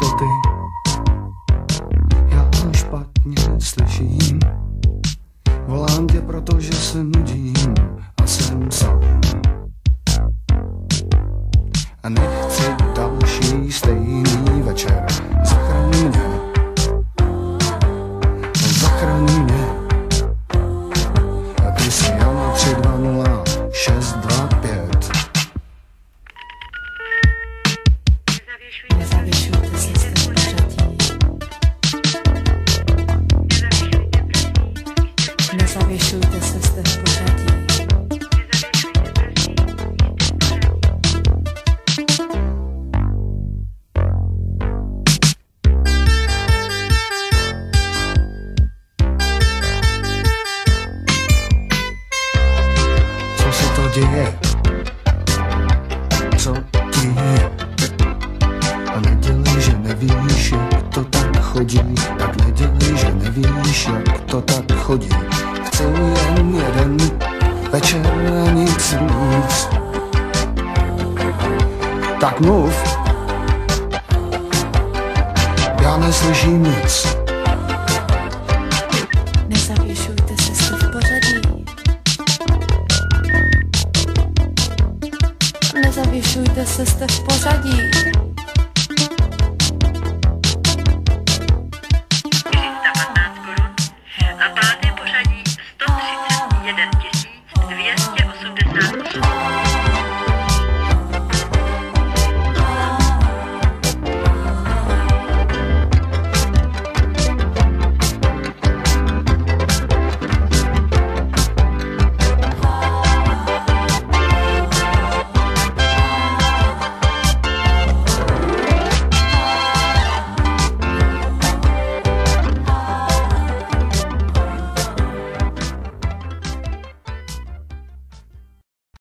to ty. Já špatně slyším. Volám tě, protože se nudím a jsem sám. A nechci další stejný večer. Děje? Co ti je? A nedělej, že nevíš, jak to tak chodí. Tak nedělej, že nevíš, jak to tak chodí. Chci jen jeden večer a nic víc. Tak mluv. Já neslyším nic. Nevyšujte se, jste v pozadí. A páté pořadí 131 280.